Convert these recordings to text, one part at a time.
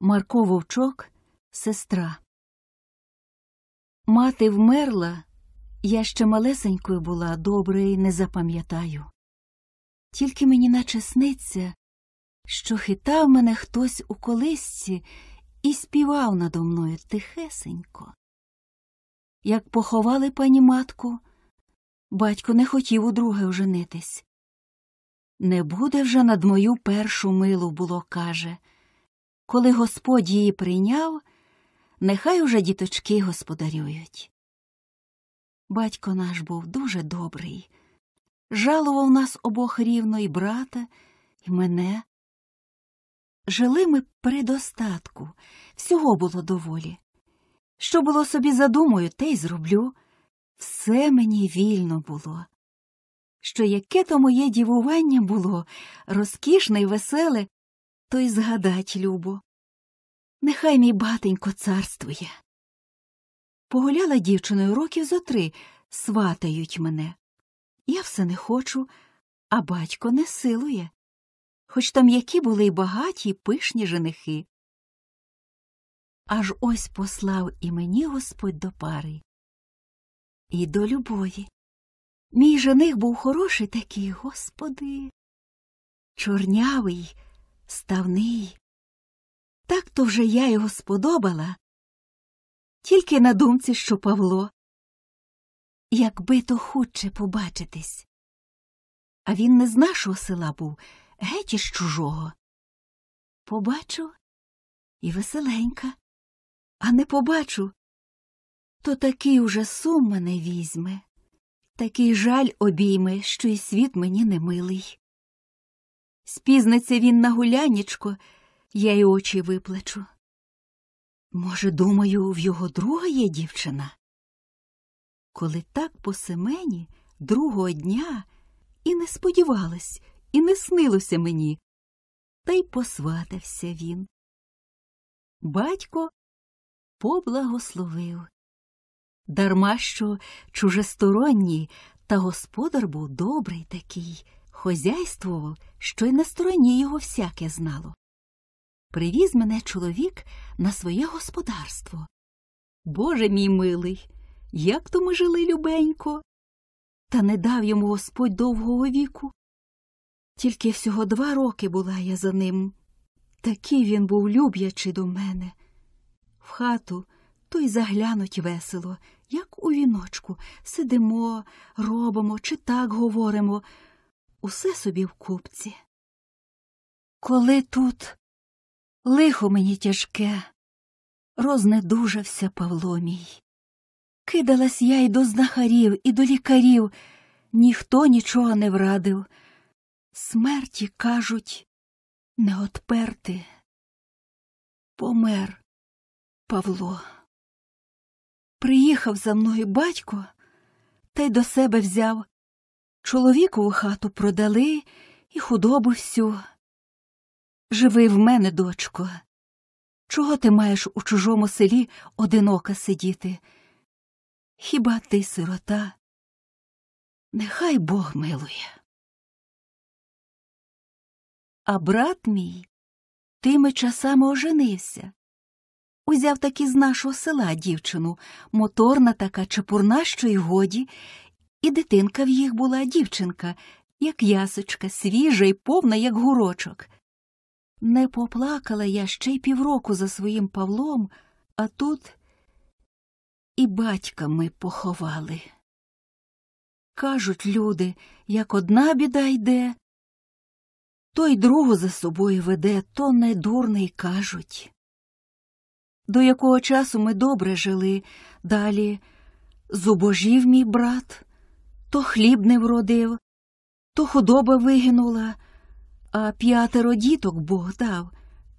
Марко Вовчок, сестра. Мати вмерла, я ще малесенькою була, добре й не запам'ятаю. Тільки мені наче сниться, що хитав мене хтось у колисці і співав надо мною тихесенько. Як поховали пані матку, батько не хотів удруге оженитись. Не буде вже над мою першу милу було, каже. Коли Господь її прийняв, нехай уже діточки господарюють. Батько наш був дуже добрий, жалував нас обох рівно і брата, і мене. Жили ми при достатку, всього було доволі. Що було собі задумаю, те й зроблю. Все мені вільно було. Що яке то моє дівування було, розкішне й веселе, то й згадать любо. Нехай мій батенько царствує. Погуляла дівчиною років зо три, сватають мене. Я все не хочу, а батько не силує, хоч там які були й багаті, й пишні женихи. Аж ось послав і мені Господь до пари. І до любові. Мій жених був хороший такий, господи, чорнявий, ставний. Так то вже я його сподобала, тільки на думці, що Павло. Якби то худше побачитись. А він не з нашого села був, геть із чужого. Побачу і веселенька, а не побачу, то такий уже сум мене візьме, такий жаль обійме, що й світ мені не милий. Спізниться він на гулянічко, я й очі виплачу. Може, думаю, в його друга є дівчина? Коли так по Семені другого дня і не сподівалась, і не снилося мені, та й посватався він. Батько поблагословив. Дарма що чужесторонній, та господар був добрий такий, хозяйствував, що й на стороні його всяке знало. Привіз мене чоловік на своє господарство. Боже мій милий, як то ми жили любенько. Та не дав йому Господь довгого віку. Тільки всього два роки була я за ним. Такий він був люб'ячий до мене. В хату то й заглянуть весело, як у віночку, сидимо, робимо чи так говоримо, усе собі в купці. Коли тут лихо мені тяжке, рознедужався Павло мій. Кидалась я й до знахарів, і до лікарів, ніхто нічого не врадив. Смерті, кажуть, не отперти. Помер Павло. Приїхав за мною батько та й до себе взяв. Чоловікову хату продали і худобу всю. Живи в мене, дочко. Чого ти маєш у чужому селі одинока сидіти? Хіба ти сирота? Нехай Бог милує. А брат мій тими часами оженився. Узяв таки з нашого села дівчину, моторна така чепурна, що й годі, і дитинка в їх була дівчинка, як ясочка, свіжа й повна, як гурочок. Не поплакала я ще й півроку за своїм Павлом, а тут і батька ми поховали. Кажуть люди, як одна біда йде, то й другу за собою веде, то не дурний кажуть. До якого часу ми добре жили, далі зубожів мій брат, то хліб не вродив, то худоба вигинула, а п'ятеро діток Бог дав,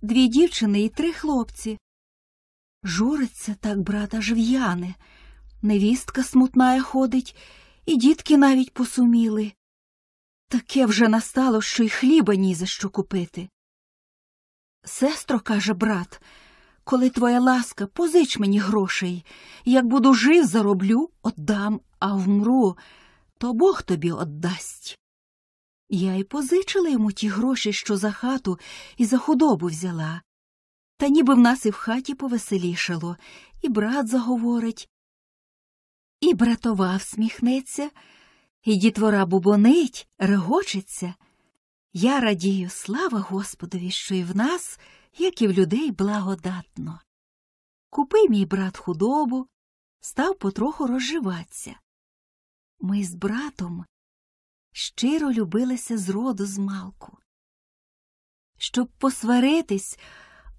дві дівчини і три хлопці. Журиться так, брат, аж в'яне, невістка смутная ходить, і дітки навіть посуміли. Таке вже настало, що й хліба ні за що купити. Сестро, каже брат, коли твоя ласка, позич мені грошей. Як буду жив, зароблю, отдам, а вмру, то Бог тобі отдасть. Я й позичила йому ті гроші, що за хату і за худобу взяла. Та ніби в нас і в хаті повеселішало, і брат заговорить, і братова всміхнеться, і дітвора бубонить, регочеться. Я радію, слава Господові, що і в нас, як і в людей, благодатно. Купив мій брат худобу, став потроху розживатися. Ми з братом щиро любилися з роду з малку. Щоб посваритись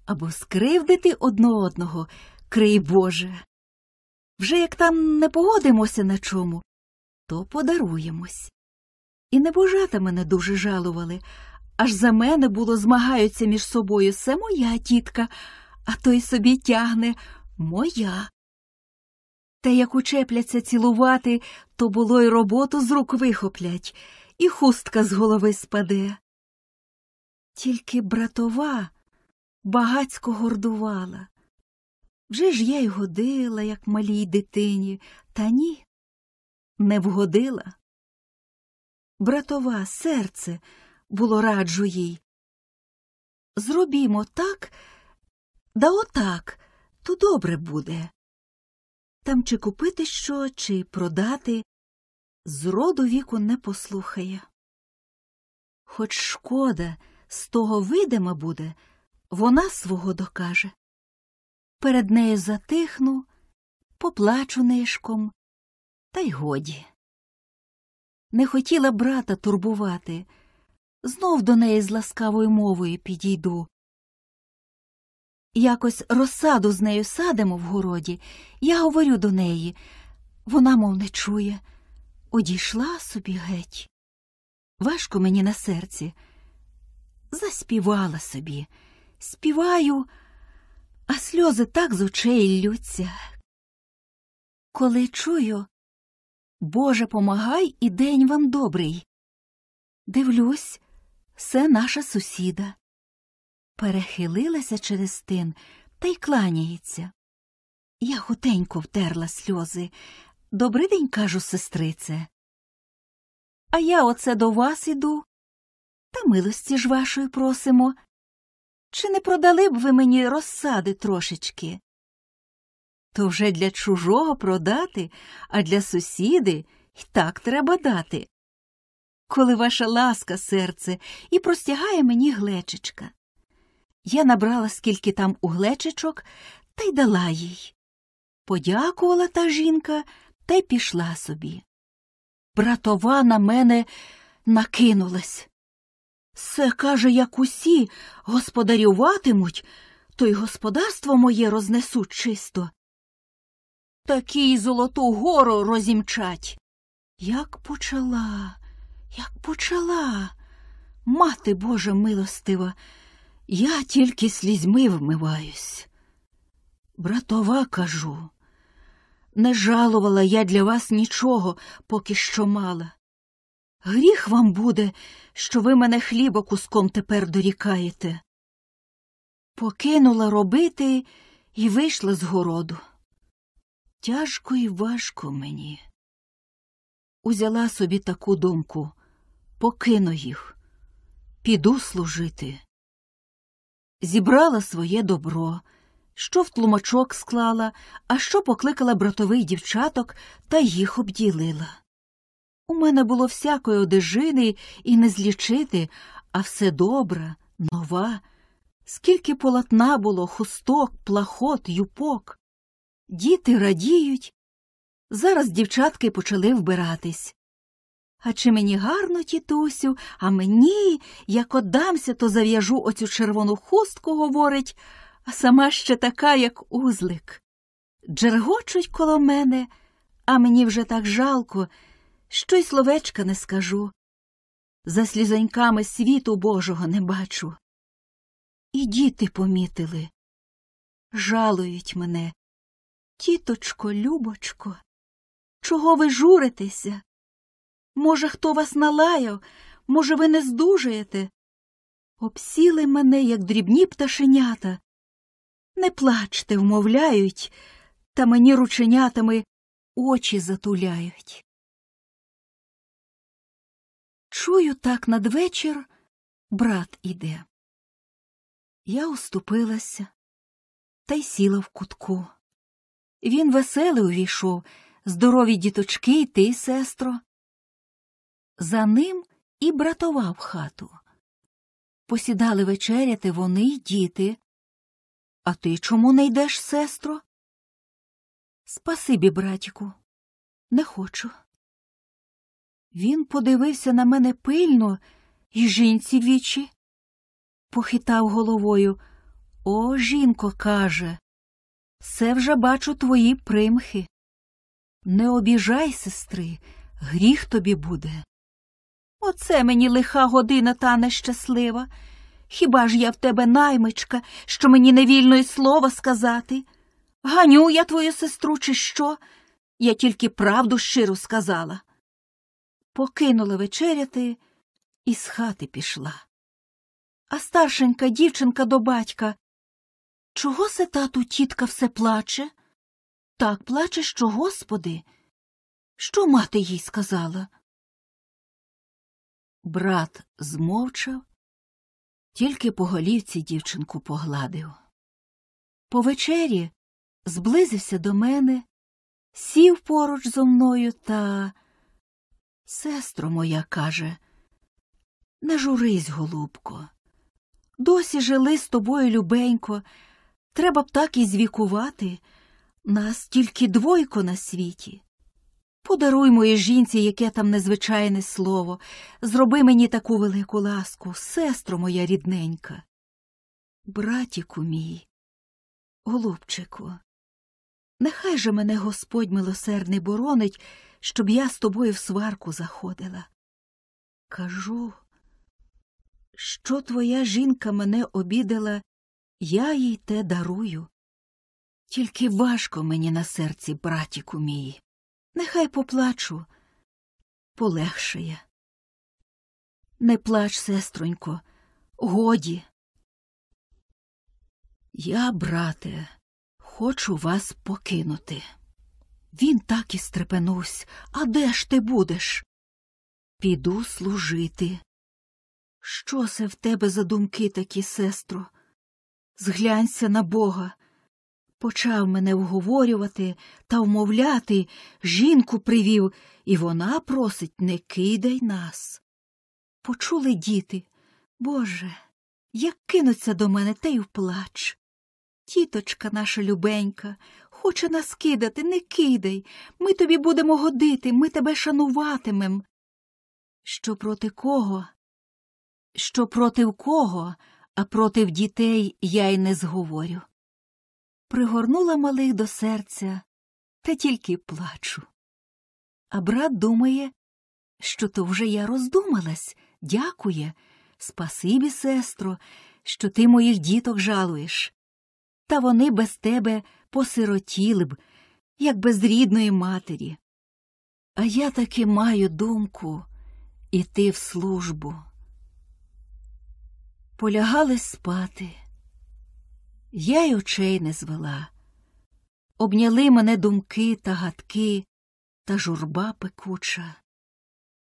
або скривдити одно одного, крий Боже. Вже як там не погодимося на чому, то подаруємось. І небожата мене дуже жалували, аж за мене було змагаються між собою це моя тітка, а той собі тягне моя. Та як учепляться цілувати, то було й роботу з рук вихоплять, і хустка з голови спаде. Тільки братова багацько гордувала. Вже ж я й годила, як малій дитині, та ні, не вгодила. Братова серце було раджу їй. Зробімо так, да отак, то добре буде. Там чи купити що, чи продати, з роду віку не послухає. Хоч шкода, з того видима буде, вона свого докаже. Перед нею затихну, поплачу нишком, та й годі. Не хотіла брата турбувати, знов до неї з ласкавою мовою підійду. Якось розсаду з нею садимо в городі, я говорю до неї. Вона, мов не чує, одійшла собі геть. Важко мені на серці. Заспівала собі. Співаю, а сльози так з очей ллються. Коли чую, Боже, помагай і день вам добрий. Дивлюсь, це наша сусіда. Перехилилася через тин та й кланяється. Я хутенько втерла сльози. Добрий день, кажу, сестрице. А я оце до вас іду. Та милості ж вашої просимо. Чи не продали б ви мені розсади трошечки? То вже для чужого продати, а для сусіди й так треба дати. Коли ваша ласка, серце, і простягає мені глечечка. Я набрала скільки там у глечечок та й дала їй. Подякувала та жінка та й пішла собі. Братова на мене накинулась. Се, каже, як усі господарюватимуть, то й господарство моє рознесуть чисто. Такі золоту гору розімчать. Як почала, як почала, мати Божа милостива, я тільки слізьми вмиваюсь. Братова кажу, не жалувала я для вас нічого, поки що мала. Гріх вам буде, що ви мене хліба куском тепер дорікаєте. Покинула робити і вийшла з городу. Тяжко і важко мені. Узяла собі таку думку покину їх, піду служити. Зібрала своє добро, що в тлумачок склала, а що покликала братових дівчаток та їх обділила. У мене було всякої одежини і не злічити, а все добра, нова. Скільки полотна було, хусток, плахот, юпок. Діти радіють. Зараз дівчатки почали вбиратись. А чи мені гарно, тітусю, а мені, як отдамся, то зав'яжу оцю червону хустку, говорить, а сама ще така, як узлик. Джергочуть коло мене, а мені вже так жалко, що й словечка не скажу. За слізоньками світу Божого не бачу. І діти помітили. Жалують мене. Тіточко, любочко, чого ви журитеся? Може, хто вас налаяв, може, ви не здужаєте? Обсіли мене, як дрібні пташенята. Не плачте, вмовляють, та мені рученятами очі затуляють. Чую, так надвечір брат іде. Я уступилася, та й сіла в кутку. Він веселий увійшов, здорові діточки й ти, сестро. За ним і братова в хату. Посідали вечеряти вони й діти. А ти чому не йдеш, сестро? Спасибі, братіку, не хочу. Він подивився на мене пильно і жінці вічі. Похитав головою. О, жінко, каже, все вже бачу твої примхи. Не обіжай, сестри, гріх тобі буде. Оце мені лиха година та нещаслива. Хіба ж я в тебе наймичка, що мені не вільно й слова сказати? Ганю я твою сестру, чи що? Я тільки правду щиро сказала. Покинула вечеряти і з хати пішла. А старшенька дівчинка до батька. Чого се тату тітка все плаче? Так плаче, що, господи. Що мати їй сказала? Брат змовчав, тільки по голівці дівчинку погладив. По вечері зблизився до мене, сів поруч зо мною та. Сестро моя, каже, не журись, голубко. Досі жили з тобою любенько, треба б так і звікувати. Нас тільки двойко на світі. Подаруй моїй жінці яке там незвичайне слово, зроби мені таку велику ласку, сестро моя рідненька. Братіку мій, голубчику, нехай же мене Господь милосердний боронить, щоб я з тобою в сварку заходила. Кажу, що твоя жінка мене обідала, я їй те дарую. Тільки важко мені на серці, братіку мій. Нехай поплачу, полегшає. Не плач, сестронько, годі. Я, брате, хочу вас покинути. Він так і стрепенувся. А де ж ти будеш? Піду служити. Що це в тебе за думки такі, сестро? Зглянься на Бога. Почав мене вговорювати та вмовляти, жінку привів, і вона просить не кидай нас. Почули діти, Боже, як кинуться до мене, те й вплач. Тіточка наша любенька, хоче нас кидати, не кидай. Ми тобі будемо годити, ми тебе шануватимем. Що проти кого? Що проти кого, а проти дітей я й не зговорю пригорнула малих до серця та тільки плачу. А брат думає, що то вже я роздумалась, дякує, спасибі, сестро, що ти моїх діток жалуєш. Та вони без тебе посиротіли б, як без рідної матері. А я таки маю думку іти в службу. Полягали спати. Я й очей не звела. Обняли мене думки та гадки та журба пекуча.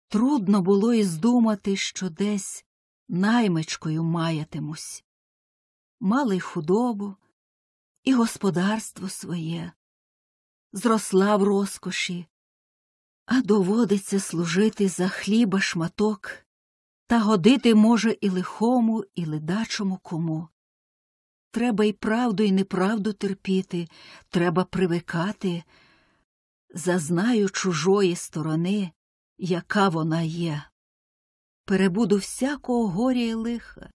Трудно було і здумати, що десь наймичкою маятимусь. Мали й худобу, і господарство своє, зросла в розкоші, а доводиться служити за хліба шматок та годити може і лихому, і ледачому кому. Треба й правду, і неправду терпіти, треба привикати. Зазнаю чужої сторони, яка вона є. Перебуду всякого горя і лиха.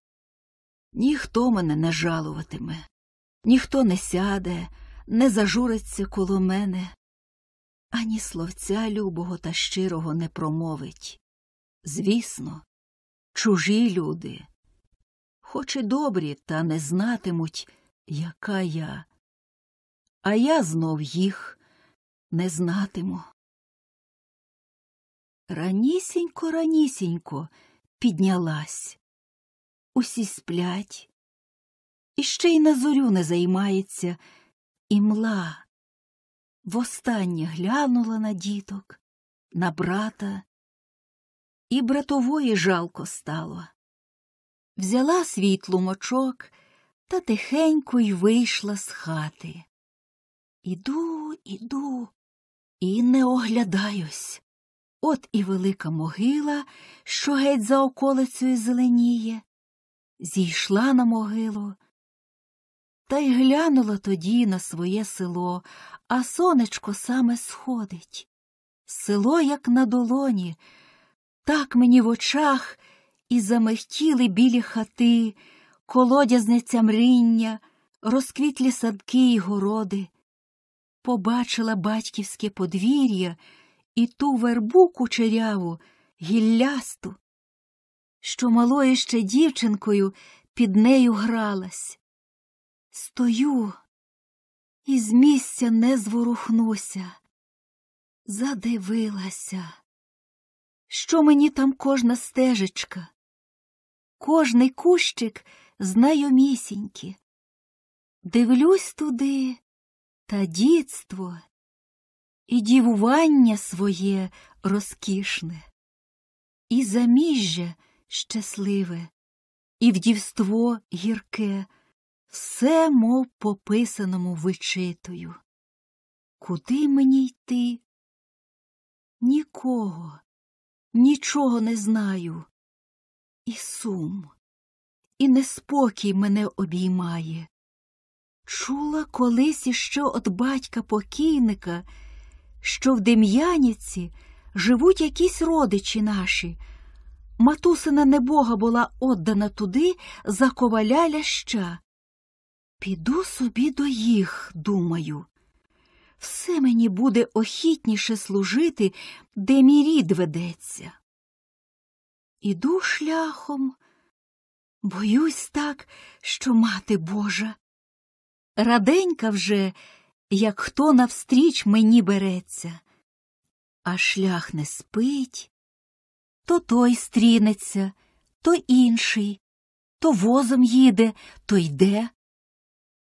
Ніхто мене не жалуватиме, ніхто не сяде, не зажуриться коло мене, ані словця любого та щирого не промовить. Звісно, чужі люди хоч і добрі, та не знатимуть, яка я, а я знов їх не знатиму. Ранісінько, ранісінько піднялась. Усі сплять, і ще й на зорю не займається, і мла. Востаннє глянула на діток, на брата, і братової жалко стало взяла свій тлумочок та тихенько й вийшла з хати. Іду, іду і не оглядаюсь. От і велика могила, що геть за околицею зеленіє, зійшла на могилу. Та й глянула тоді на своє село, а сонечко саме сходить. Село, як на долоні, так мені в очах і замихтіли білі хати, колодязниця мріння, розквітлі садки й городи. Побачила батьківське подвір'я і ту вербу кучеряву, гіллясту, що малою ще дівчинкою під нею гралась. Стою і з місця не зворухнуся. Задивилася, що мені там кожна стежечка, кожний кущик знайомісінькі. Дивлюсь туди, та дітство і дівування своє розкішне, і заміжжя щасливе, і вдівство гірке, все, мов по писаному вичитую. Куди мені йти? Нікого, нічого не знаю. І сум, і неспокій мене обіймає. Чула колись іще от батька покійника, що в Дем'янівці живуть якісь родичі наші. Матусина небога була отдана туди за коваля ляща. Піду собі до їх, думаю. Все мені буде охітніше служити, де мій рід ведеться. Іду шляхом, боюсь так, що мати Божа. Раденька вже, як хто навстріч мені береться, а шлях не спить, то той стрінеться, то інший, то возом їде, то йде.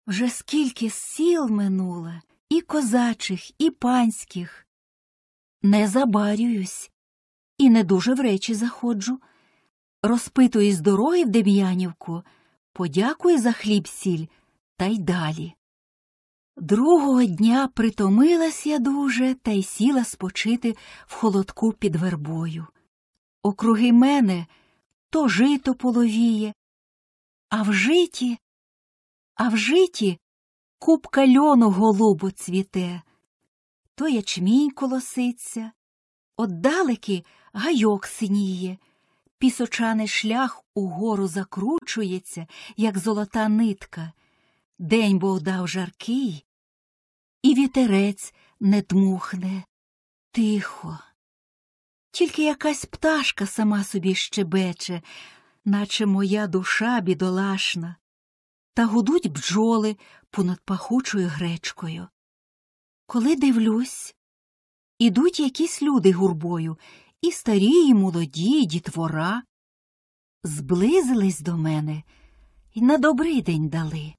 Вже скільки сіл минуло, і козачих, і панських. Не забарююсь і не дуже в речі заходжу. Розпитую з дороги в Дем'янівку, подякую за хліб сіль та й далі. Другого дня притомилась я дуже та й сіла спочити в холодку під вербою. Округи мене то жито половіє, а в житі, а в житі купка льону голубу цвіте, то ячмінь колоситься, отдалеки гайок синіє, пісочаний шлях угору закручується, як золота нитка. День Бог дав жаркий, і вітерець не дмухне тихо. Тільки якась пташка сама собі щебече, наче моя душа бідолашна, та гудуть бджоли понад пахучою гречкою. Коли дивлюсь, ідуть якісь люди гурбою, і старі, і молоді, і дітвора. Зблизились до мене і на добрий день дали.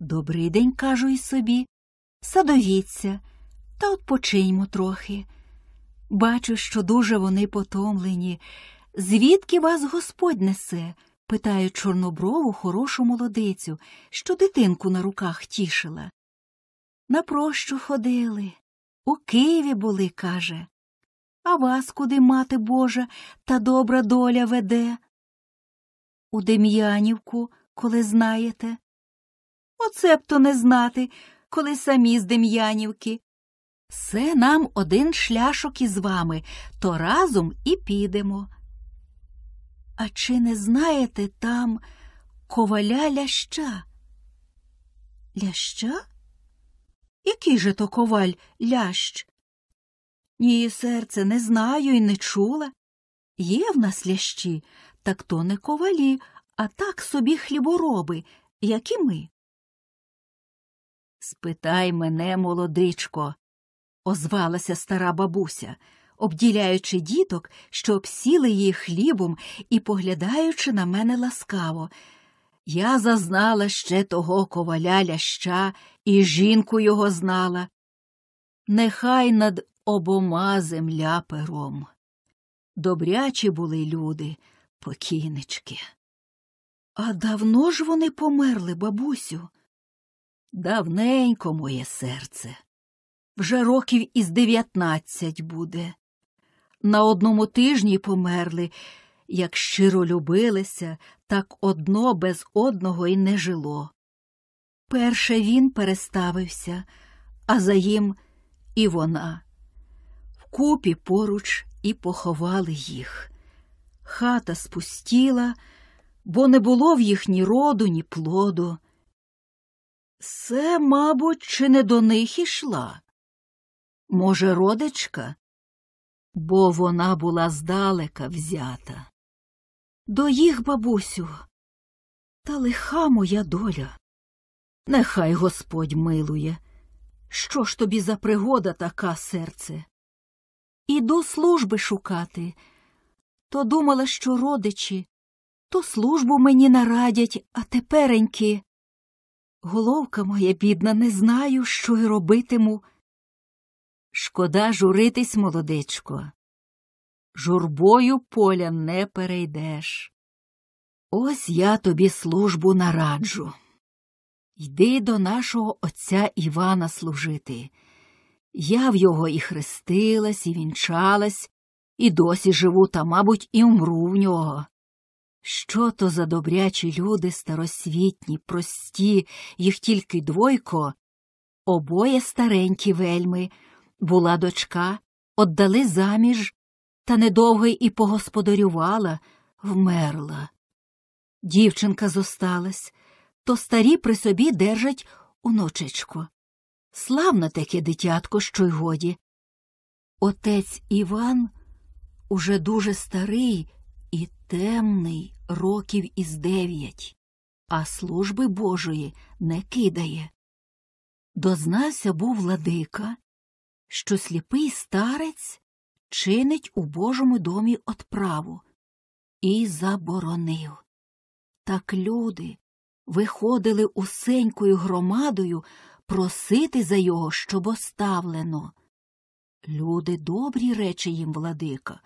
Добрий день, кажу й собі, садовіться, та odpoчиньмо трохи. Бачу, що дуже вони потомлені. Звідки вас Господь несе? Питає чорноброву хорошу молодицю, що дитинку на руках тішила. На прощу ходили, у Києві були, каже. А вас куди мати Божа та добра доля веде? У Дем'янівку, коли знаєте. Оце б то не знати, коли самі з Дем'янівки. Все нам один шляшок із вами, то разом і підемо. А чи не знаєте там коваля ляща? Ляща? Який же то коваль лящ? Ні, серце, не знаю і не чула. Є в нас лящі, так то не ковалі, а так собі хлібороби, як і ми. Спитай мене, молодичко, озвалася стара бабуся, обділяючи діток, що обсіли її хлібом і поглядаючи на мене ласкаво. Я зазнала ще того коваля ляща і жінку його знала. Нехай над обома земля пером. Добрячі були люди, покійнички. А давно ж вони померли, бабусю? Давненько, моє серце. Вже років із дев'ятнадцять буде. На одному тижні померли, як щиро любилися, так одно без одного й не жило. Перше він переставився, а за їм і вона. Вкупі поруч і поховали їх. Хата спустіла, бо не було в їх ні роду, ні плоду. Це, мабуть, чи не до них ішла? Може, родичка? Бо вона була здалека взята. До їх, бабусю, та лиха моя доля. Нехай Господь милує. Що ж тобі за пригода така, серце? Іду служби шукати. То думала, що родичі, то службу мені нарадять, а тепереньки. Головка моя бідна, не знаю, що й робитиму. Шкода журитись, молодечко. Журбою поля не перейдеш. Ось я тобі службу нараджу. Йди до нашого отця Івана служити. Я в його і хрестилась, і вінчалась, і досі живу, та, мабуть, і умру в нього. Що то за добрячі люди старосвітні, прості, їх тільки двойко, обоє старенькі вельми, була дочка, отдали заміж, та недовго і погосподарювала, вмерла. Дівчинка зосталась, то старі при собі держать уночечку. Славно таке дитятко, що й годі. Отець Іван уже дуже старий і темний, років із дев'ять, а служби Божої не кидає. Дознався був владика, що сліпий старець чинить у Божому домі отправу, і заборонив. Так люди виходили усенькою громадою просити за його, щоб оставлено. Люди добрі речі їм, владика,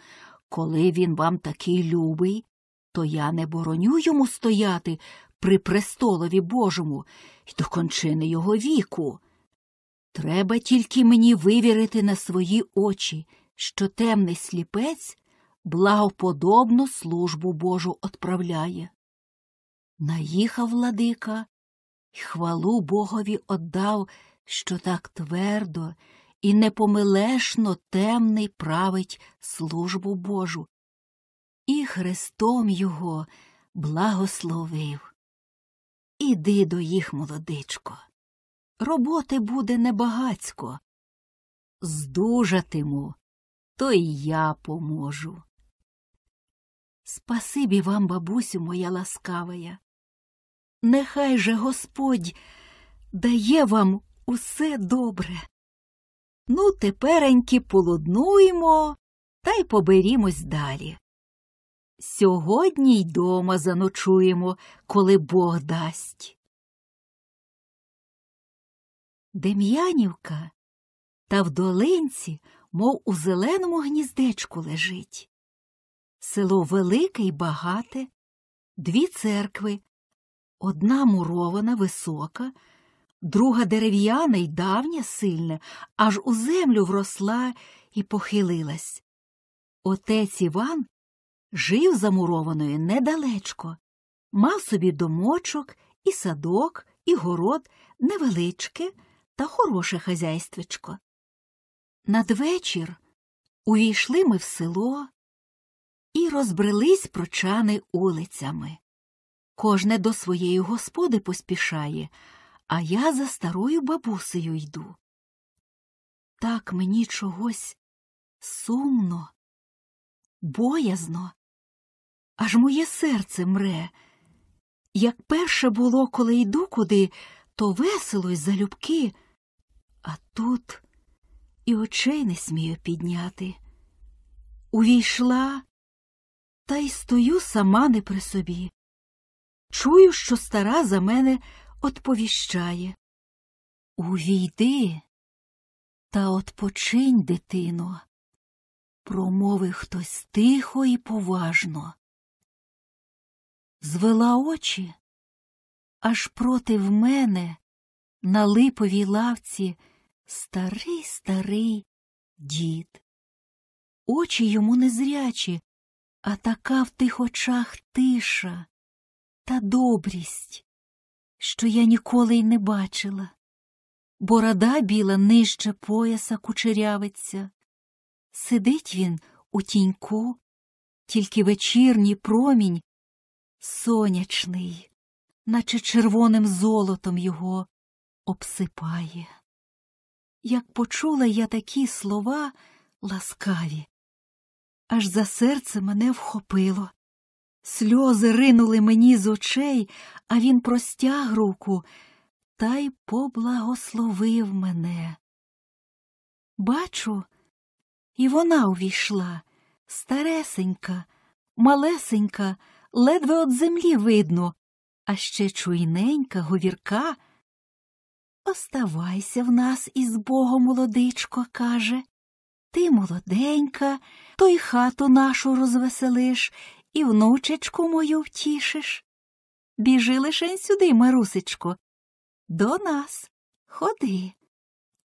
коли він вам такий любий, то я не бороню йому стояти при престолові Божому й до кончини його віку. Треба тільки мені вивірити на свої очі, що темний сліпець благоподобну службу Божу отправляє. Наїхав владика й хвалу Богові отдав, що так твердо і непомилешно темний править службу Божу, і Христом його благословив. Іди до їх, молодичко. Роботи буде небагацько. Здужатиму, то й я поможу. Спасибі вам, бабусю моя ласкавая. Нехай же Господь дає вам усе добре. Ну, тепереньки полуднуємо та й поберімось далі. Сьогодні й дома заночуємо, коли Бог дасть. Дем'янівка та в долинці, мов у зеленому гніздечку лежить. Село велике й багате, дві церкви, одна мурована, висока, друга дерев'яна й давня сильна, аж у землю вросла і похилилась. Отець Іван жив замурованою недалечко, мав собі домочок, і садок, і город невеличке та хороше хазяйствечко. Надвечір увійшли ми в село і розбрелись прочани улицями. Кожне до своєї господи поспішає, а я за старою бабусею йду. Так мені чогось сумно, боязно, аж моє серце мре. Як перше було, коли йду куди, то весело й залюбки, а тут і очей не смію підняти. Увійшла, та й стою сама не при собі. Чую, що стара за мене отповіщає. Увійди та отпочинь, дитино, промовив хтось тихо і поважно. звела очі, аж против мене на липовій лавці старий старий дід. Очі йому незрячі, а така в тих очах тиша та добрість, що я ніколи й не бачила. Борода біла нижче пояса кучерявиться. Сидить він у тіньку, тільки вечірній промінь сонячний, наче червоним золотом його обсипає. Як почула я такі слова ласкаві, аж за серце мене вхопило. Сльози ринули мені з очей, а він простяг руку та й поблагословив мене. Бачу, і вона увійшла старесенька, малесенька, ледве от землі видно, а ще чуйненька, говірка. Оставайся в нас із Богом, молодичко, каже. Ти молоденька, то й хату нашу розвеселиш, і внучечку мою втішиш. Біжи лишень сюди, Марусечко, до нас ходи,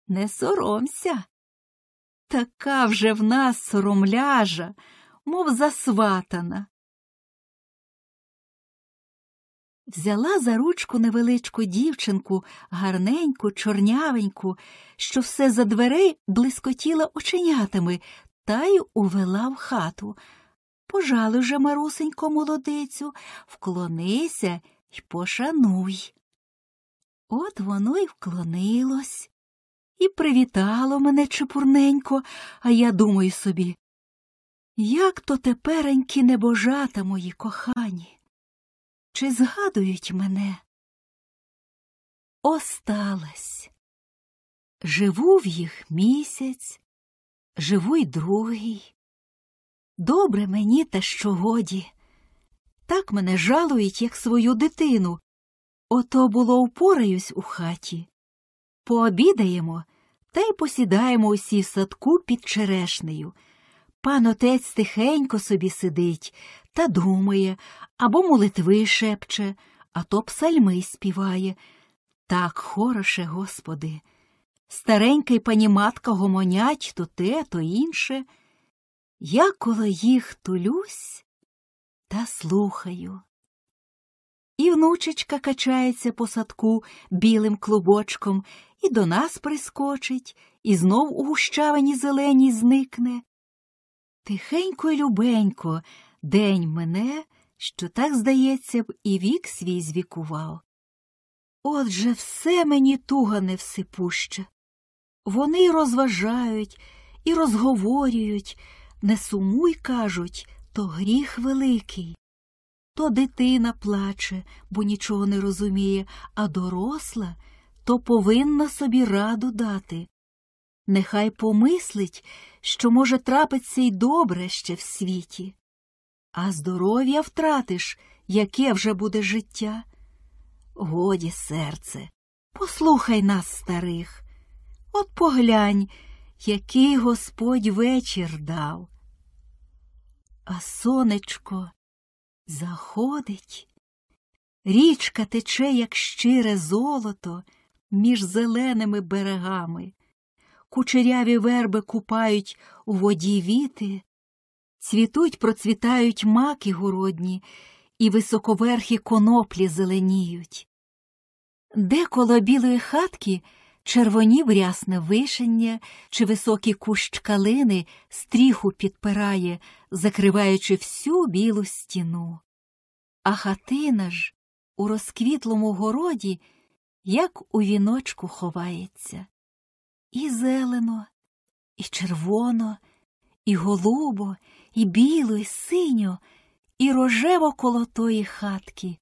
не соромся. Така вже в нас соромляжа, мов засватана. Взяла за ручку невеличку дівчинку, гарненьку, чорнявеньку, що все за дверей блискотіла оченятами, та й увела в хату. Пожалуй же, марусенько, молодицю, вклонися й пошануй. От воно й вклонилось і привітало мене чепурненько, а я думаю собі, як то теперенькі небожата мої кохані. Чи згадують мене? Осталась. Живу в їх місяць, живу й другий. Добре мені те, що годі. Так мене жалують, як свою дитину. Ото було впораюсь у хаті. Пообідаємо та й посідаємо усі в садку під черешнею. Пан отець тихенько собі сидить та думає, або молитви шепче, а то псальми співає. Так хороше, Господи. Старенька й пані матка гомонять то те, то інше. Я коло їх тулюсь та слухаю. І внучечка качається по садку білим клубочком, і до нас прискочить, і знов у гущавині зеленій зникне. Тихенько й любенько день мене, що так, здається б, і вік свій звікував. Отже, все мені туга не всипуща. Вони розважають, і розговорюють, не сумуй, кажуть, то гріх великий. То дитина плаче, бо нічого не розуміє, а доросла то повинна собі раду дати. Нехай помислить, що може трапиться й добре ще в світі. А здоров'я втратиш, яке вже буде життя. Годі, серце, послухай нас, старих. От поглянь, який Господь вечір дав. А сонечко заходить, річка тече, як щире золото, між зеленими берегами, кучеряві верби купають у воді віти, цвітуть, процвітають маки городні, і високоверхі коноплі зеленіють. Де коло білої хатки червонів рясне вишення чи високий кущ калини стріху підпирає, закриваючи всю білу стіну. А хатина ж у розквітлому городі, як у віночку ховається. І зелено, і червоно, і голубо, і біло, і синьо, і рожево коло тої хатки.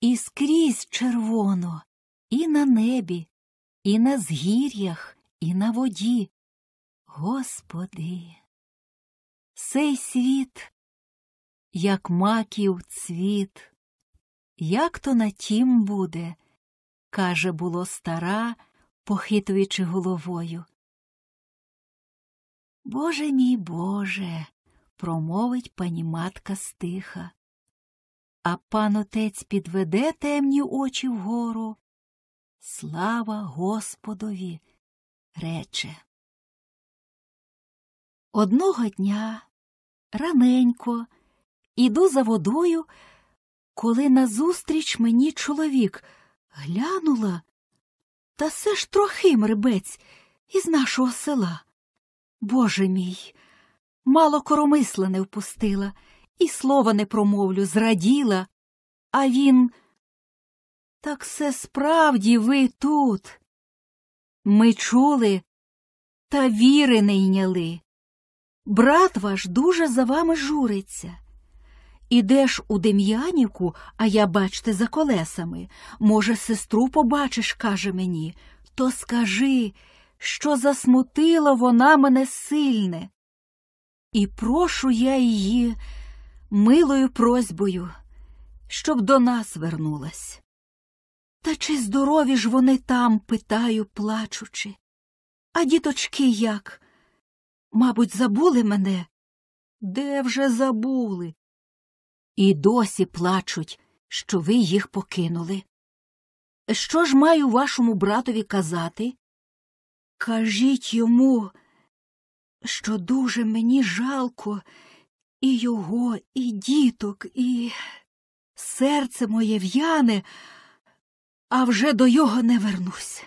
І скрізь червоно, і на небі, і на згір'ях, і на воді. Господи, сей світ, як маків цвіт, як то на тім буде, каже, було стара, похитуючи головою. Боже мій Боже, промовить пані матка стиха. а пан отець підведе темні очі вгору. Слава Господові, рече. Одного дня раненько іду за водою, коли назустріч мені чоловік глянула, та все ж трохи мребець із нашого села. Боже мій, мало коромисла не впустила, і слова не промовлю, зраділа, а він. Так все справді ви тут. Ми чули, та віри не йняли. Брат ваш дуже за вами журиться. Ідеш у Дем'янівку, а я, бачте, за колесами. Може, сестру побачиш, каже мені, то скажи, що засмутила вона мене сильне. І прошу я її милою просьбою, щоб до нас вернулась. Та чи здорові ж вони там, питаю, плачучи. А діточки як? Мабуть, забули мене? Де вже забули? І досі плачуть, що ви їх покинули. Що ж маю вашому братові казати? Кажіть йому, що дуже мені жалко і його, і діток, і серце моє в'яне, а вже до його не вернусь.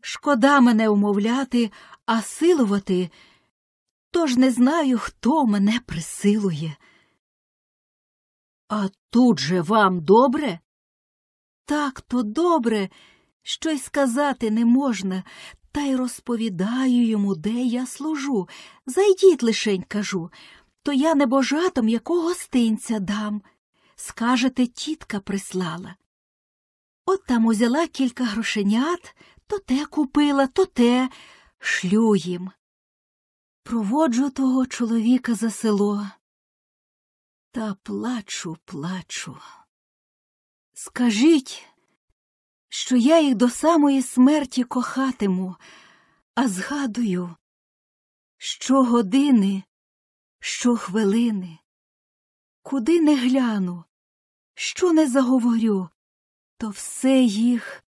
Шкода мене умовляти, а силувати, тож не знаю, хто мене присилує. А тут же вам добре? Так то добре, що й сказати не можна, та й розповідаю йому, де я служу. Зайдіть лишень, кажу, то я небожатам якого гостинця дам. Скажете, тітка прислала. От там узяла кілька грошенят, то те купила, то те шлю їм. Проводжу того чоловіка за село. Та плачу, плачу. Скажіть, що я їх до самої смерті кохатиму, а згадую, що години, що хвилини, куди не гляну, що не заговорю, то все їх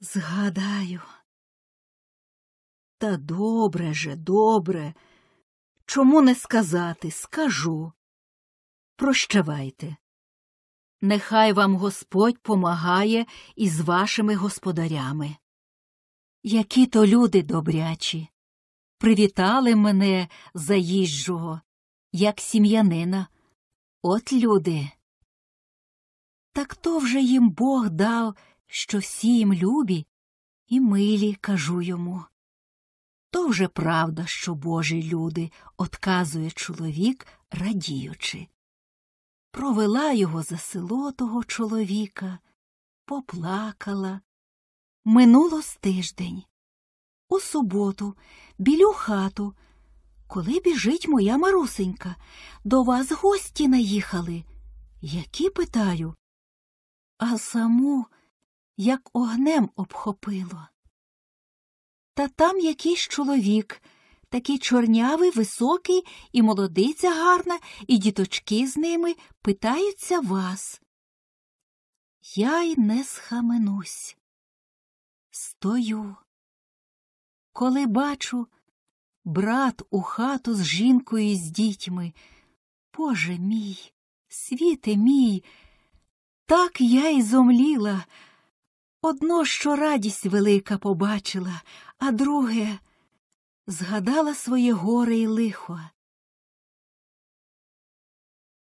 згадаю. Та добре же, добре. Чому не сказати, скажу. Прощавайте. Нехай вам Господь помагає із вашими господарями. Які то люди добрячі, привітали мене заїжджого, як сім'янина. От люди. Так то вже їм Бог дав, що всі їм любі і милі, кажу йому. То вже правда, що божі люди, отказує чоловік, радіючи. Провела його за село того чоловіка, поплакала. Минуло з тиждень. У суботу, білю хату, коли біжить моя марусенька, до вас гості наїхали. Які питаю? А саму, як огнем обхопило. Та там якийсь чоловік, такий чорнявий, високий, і молодиця гарна, і діточки з ними питаються вас. Я й не схаменусь. Стою. Коли бачу брат у хату з жінкою і з дітьми, Боже мій, світе мій, так я й зомліла. Одно, що радість велика побачила, а друге згадала своє горе й лихо.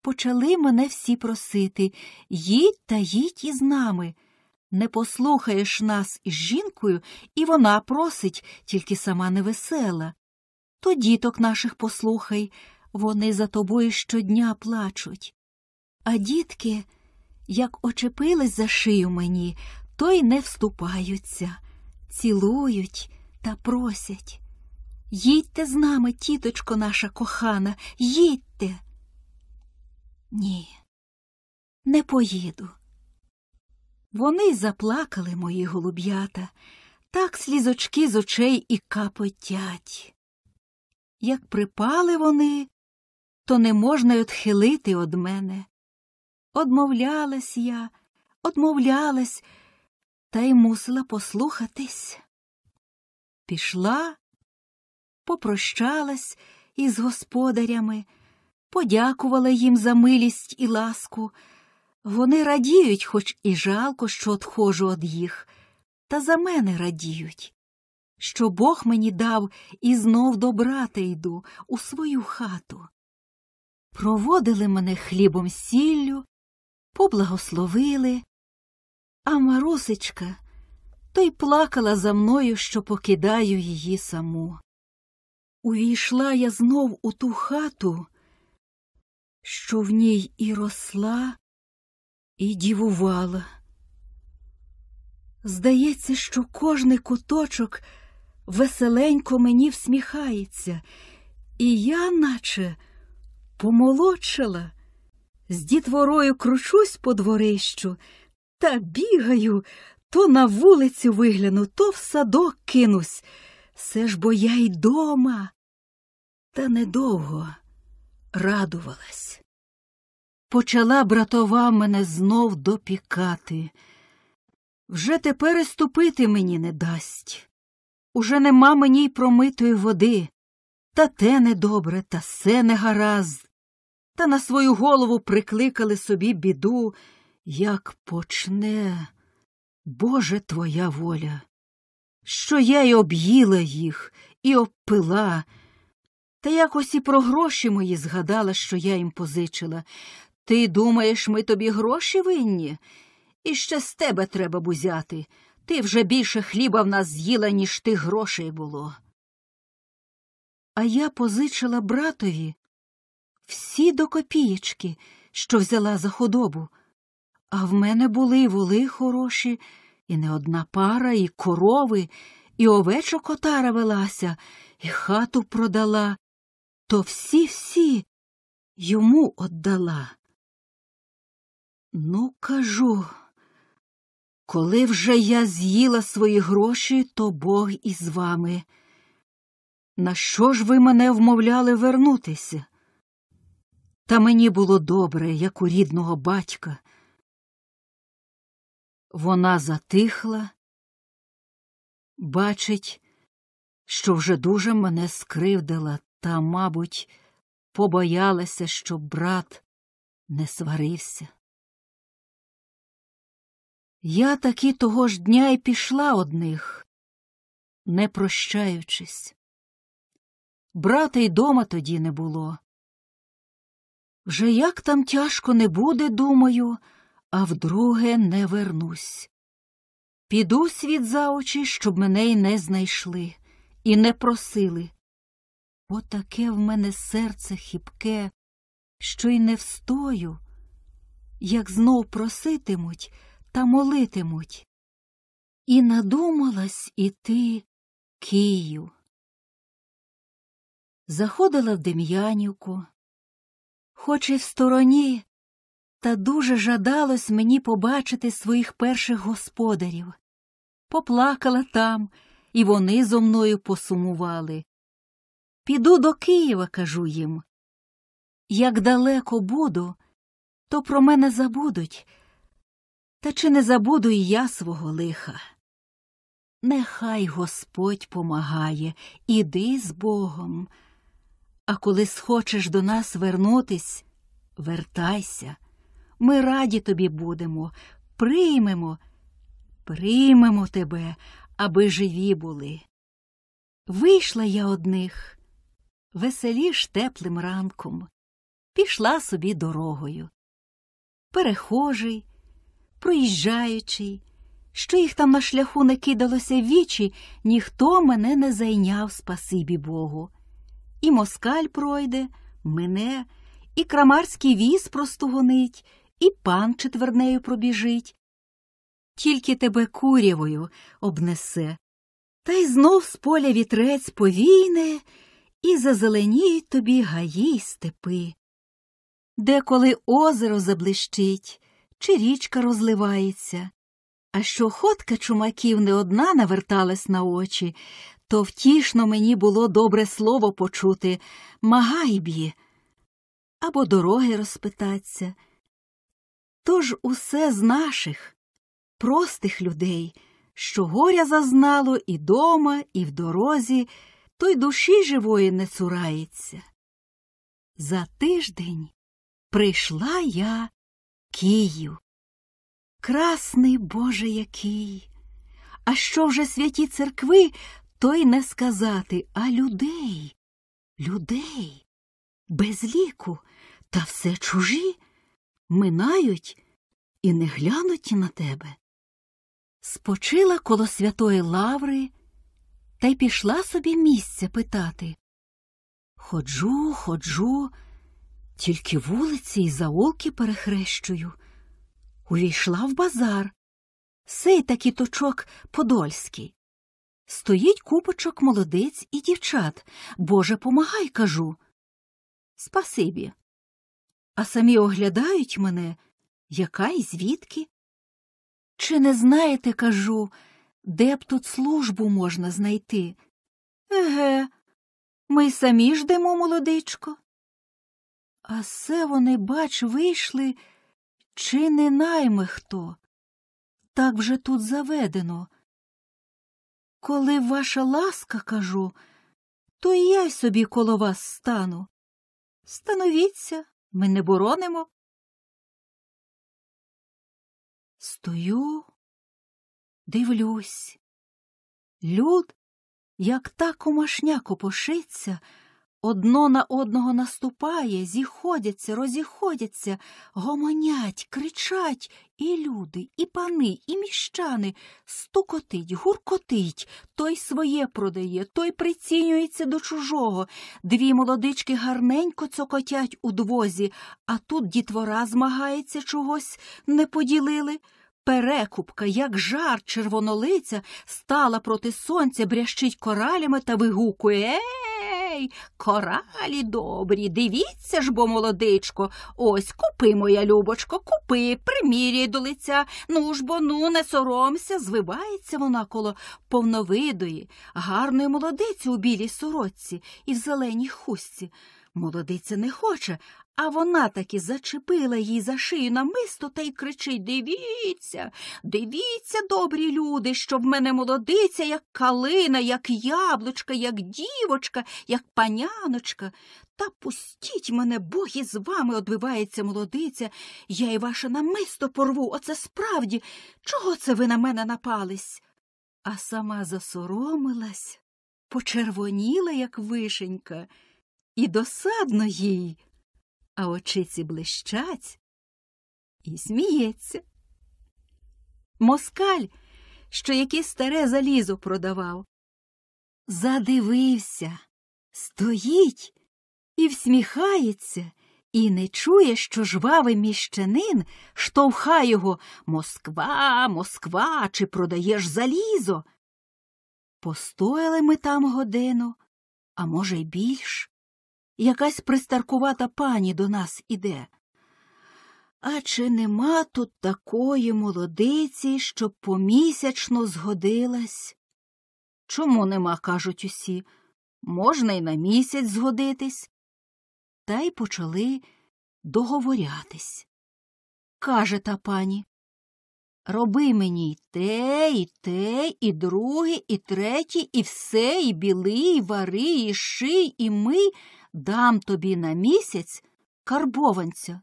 Почали мене всі просити їдь та їдь із нами. Не послухаєш нас із жінкою, і вона просить, тільки сама невесела. То діток наших послухай, вони за тобою щодня плачуть. А дітки, як очепились за шию мені, то й не вступаються, цілують та просять. Їдьте з нами, тіточко наша кохана, їдьте. Ні, не поїду. Вони й заплакали, мої голуб'ята, так слізочки з очей і капотять. Як припали вони, то не можна й отхилити од мене. Одмовлялась я, одмовлялась, та й мусила послухатись. Пішла, попрощалась із господарями, подякувала їм за милість і ласку. Вони радіють, хоч і жалко, що отхожу од їх, та за мене радіють, що Бог мені дав і знов до брата йду у свою хату. Проводили мене хлібом сіллю, поблагословили, а Марусечка то й плакала за мною, що покидаю її саму. Увійшла я знов у ту хату, що в ній і росла, і дівувала. Здається, що кожний куточок веселенько мені всміхається, і я, наче, помолодшала, з дітворою кручусь по дворищу та бігаю, то на вулицю вигляну, то в садок кинусь. Все ж бо я й дома. Та недовго радувалась. Почала братова мене знов допікати. Вже тепер і ступити мені не дасть. Уже нема мені й промитої води. Та те недобре, та се не гаразд. Та на свою голову прикликали собі біду, як почне, Боже, твоя воля, що я й об'їла їх і обпила, та якось і про гроші мої згадала, що я їм позичила. Ти думаєш, ми тобі гроші винні? І ще з тебе треба бузяти. Ти вже більше хліба в нас з'їла, ніж ти грошей було. А я позичила братові всі до копієчки, що взяла за худобу. А в мене були воли хороші, і не одна пара, і корови, і овечок отара велася, і хату продала, то всі-всі йому отдала. Ну, кажу, коли вже я з'їла свої гроші, то Бог із вами. На що ж ви мене вмовляли вернутися? Та мені було добре, як у рідного батька. Вона затихла, бачить, що вже дуже мене скривдила, та, мабуть, побоялася, щоб брат не сварився. Я таки того ж дня й пішла одних, не прощаючись. Брата й дома тоді не було. Вже як там тяжко не буде, думаю, а вдруге не вернусь. Піду світ за очі, щоб мене й не знайшли, і не просили. Бо таке в мене серце хіпке, що й не встою, як знов проситимуть та молитимуть. І надумалась іти Київ. Заходила в Дем'янівку, хоч і в стороні, та дуже жадалось мені побачити своїх перших господарів. Поплакала там, і вони зо мною посумували. Піду до Києва, кажу їм. Як далеко буду, то про мене забудуть. Та чи не забуду і я свого лиха? Нехай Господь помагає, іди з Богом. А коли схочеш до нас вернутись, вертайся. Ми раді тобі будемо, приймемо, приймемо тебе, аби живі були. Вийшла я одних, веселіш теплим ранком, пішла собі дорогою. Перехожий, проїжджаючий, що їх там на шляху не кидалося вічі, ніхто мене не зайняв, спасибі Богу. І москаль пройде, мене, і крамарський віз простугонить, і пан четвернею пробіжить. Тільки тебе курявою обнесе, та й знов з поля вітрець повійне, і зазеленіють тобі гаї й степи. Деколи озеро заблищить, чи річка розливається. А що ходка чумаків не одна наверталась на очі, то втішно мені було добре слово почути Магайб'ї, або дороги розпитаться. То ж усе з наших, простих людей, що горя зазнало і дома, і в дорозі, той душі живої не цурається. За тиждень прийшла я Київ. Красний Боже який! А що вже святі церкви, то й не сказати, а людей, людей, без ліку, та все чужі, минають і не глянуть на тебе. Спочила коло святої лаври та й пішла собі місця питати. Ходжу, ходжу, тільки вулиці й заулки перехрещую. Увійшла в базар. Сей такий точок подольський. Стоїть купочок молодиць і дівчат. Боже, помагай, кажу. Спасибі. А самі оглядають мене, яка і звідки? Чи не знаєте, кажу, де б тут службу можна знайти? Еге, ми самі ждемо, молодичко. А се вони, бач, вийшли, чи не найме хто? Так вже тут заведено. Коли ваша ласка, кажу, то і я й собі коло вас стану. Становіться, ми не боронимо. Стою, дивлюсь. Люд, як та комашня копошиться, одно на одного наступає, зіходяться, розіходяться, гомонять, кричать і люди, і пани, і міщани, стукотить, гуркотить, той своє продає, той прицінюється до чужого. Дві молодички гарненько цокотять у двозі, а тут дітвора змагається чогось не поділили. Перекупка, як жар червонолиця, стала проти сонця, брящить коралями та вигукує Ей, коралі добрі, дивіться ж бо, молодичко, ось купи, моя любочко, купи, приміряй до лиця. Ну ж бо ну, не соромся, звивається вона коло повновидої, гарної молодиці у білій сорочці і в зеленій хустці. Молодиця не хоче, а вона таки зачепила їй за шию намисто та й кричить Дивіться, дивіться, добрі люди, що в мене молодиця, як калина, як яблучка, як дівочка, як паняночка. Та пустіть мене, Бог із вами, одбивається молодиця. Я й ваше намисто порву. Оце справді. Чого це ви на мене напались? А сама засоромилась, почервоніла, як вишенька, і досадно їй а очиці блищать і сміється. Москаль, що якесь старе залізо продавав, задивився, стоїть і всміхається, і не чує, що жвавий міщанин штовха його Москва, Москва, чи продаєш залізо. Постояли ми там годину, а може, й більш якась пристаркувата пані до нас іде. А чи нема тут такої молодиці, щоб помісячно згодилась? Чому нема, кажуть усі, можна й на місяць згодитись. Та й почали договорятись. Каже та пані, роби мені й те, і те, і друге, і третє, і все, і біли, і вари, і ший, і мий, дам тобі на місяць карбованця.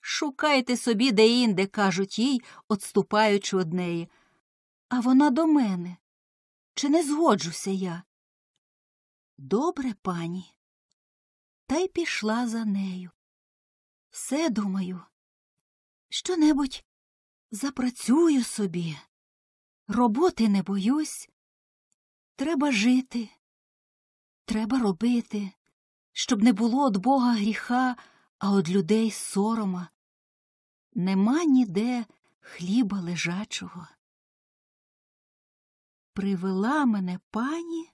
Шукайте собі де-інде, кажуть їй, отступаючи од неї. А вона до мене. Чи не згоджуся я? Добре, пані. Та й пішла за нею. Все думаю, що небудь запрацюю собі. Роботи не боюсь. Треба жити. Треба робити, щоб не було од Бога гріха, а од людей сорома. Нема ніде хліба лежачого. Привела мене пані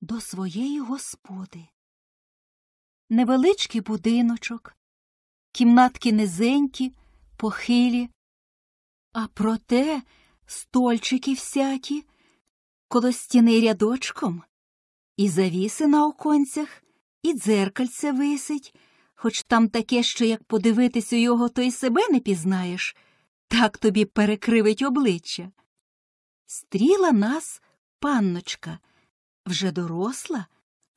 до своєї господи. Невеличкий будиночок, кімнатки низенькі, похилі, а проте стольчики всякі, коло стіни рядочком. І завіси на оконцях, і дзеркальце висить, Хоч там таке, що як подивитись у його, то й себе не пізнаєш, так тобі перекривить обличчя. Стріла нас панночка, вже доросла,